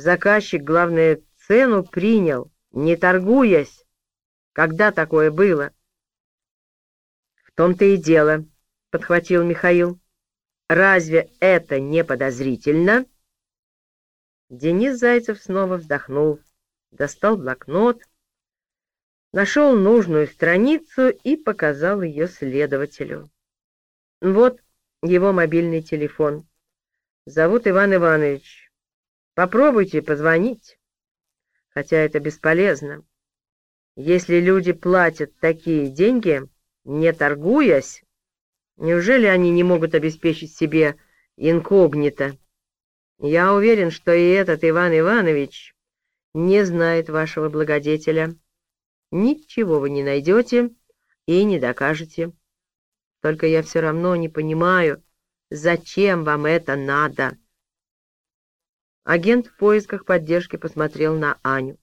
Заказчик, главное, цену принял, не торгуясь. Когда такое было? В том-то и дело, — подхватил Михаил. Разве это не подозрительно? Денис Зайцев снова вздохнул, достал блокнот, нашел нужную страницу и показал ее следователю. Вот его мобильный телефон. Зовут Иван Иванович. Попробуйте позвонить. Хотя это бесполезно. Если люди платят такие деньги, не торгуясь, неужели они не могут обеспечить себе инкогнито? Я уверен, что и этот Иван Иванович не знает вашего благодетеля. Ничего вы не найдете и не докажете. Только я все равно не понимаю, зачем вам это надо. Агент в поисках поддержки посмотрел на Аню.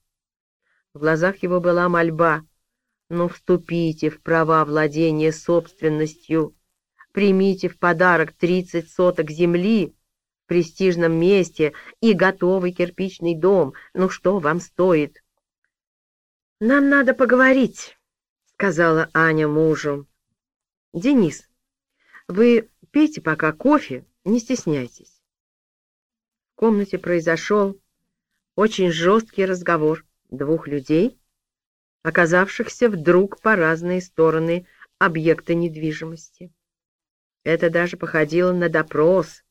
В глазах его была мольба. «Ну, вступите в права владения собственностью, примите в подарок тридцать соток земли в престижном месте и готовый кирпичный дом. Ну, что вам стоит?» «Нам надо поговорить», — сказала Аня мужу. «Денис, вы пейте пока кофе, не стесняйтесь». Комнате произошел очень жесткий разговор двух людей, оказавшихся вдруг по разные стороны объекта недвижимости. Это даже походило на допрос,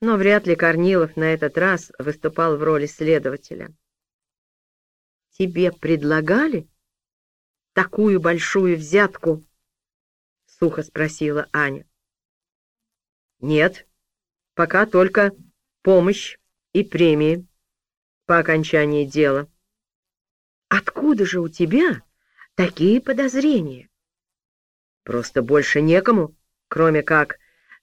но вряд ли Корнилов на этот раз выступал в роли следователя тебе предлагали такую большую взятку? — сухо спросила Аня. — Нет, пока только помощь и премии по окончании дела. — Откуда же у тебя такие подозрения? — Просто больше некому, кроме как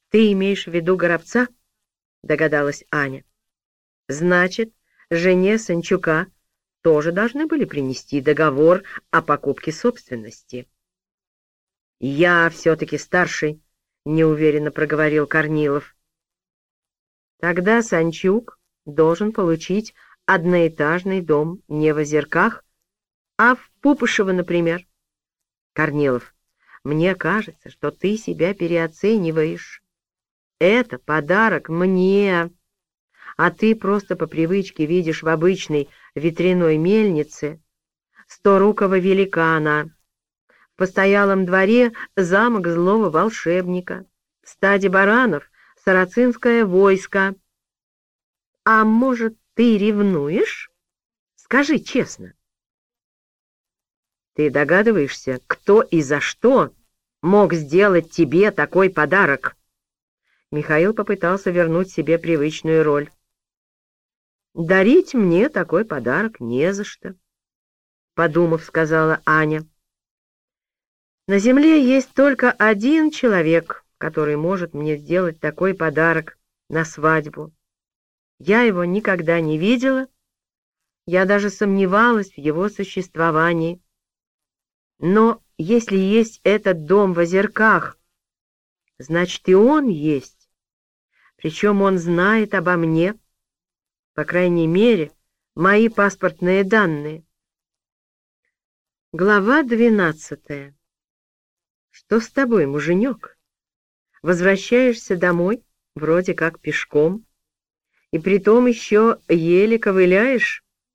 ты имеешь в виду Горобца, — догадалась Аня. — Значит, жене Санчука — тоже должны были принести договор о покупке собственности. «Я все-таки старший», — неуверенно проговорил Корнилов. «Тогда Санчук должен получить одноэтажный дом не в Озерках, а в Пупышево, например. Корнилов, мне кажется, что ты себя переоцениваешь. Это подарок мне, а ты просто по привычке видишь в обычной ветряной мельнице сторукого великана, в постоялом дворе замок злого волшебника, в стаде баранов сарацинское войско. А может, ты ревнуешь? Скажи честно. Ты догадываешься, кто и за что мог сделать тебе такой подарок? Михаил попытался вернуть себе привычную роль. Дарить мне такой подарок не за что, — подумав, сказала Аня. На земле есть только один человек, который может мне сделать такой подарок на свадьбу. Я его никогда не видела, я даже сомневалась в его существовании. Но если есть этот дом в озерках, значит и он есть, причем он знает обо мне, — по крайней мере, мои паспортные данные. Глава двенадцатая. Что с тобой, муженек? Возвращаешься домой, вроде как пешком, и притом еще еле ковыляешь?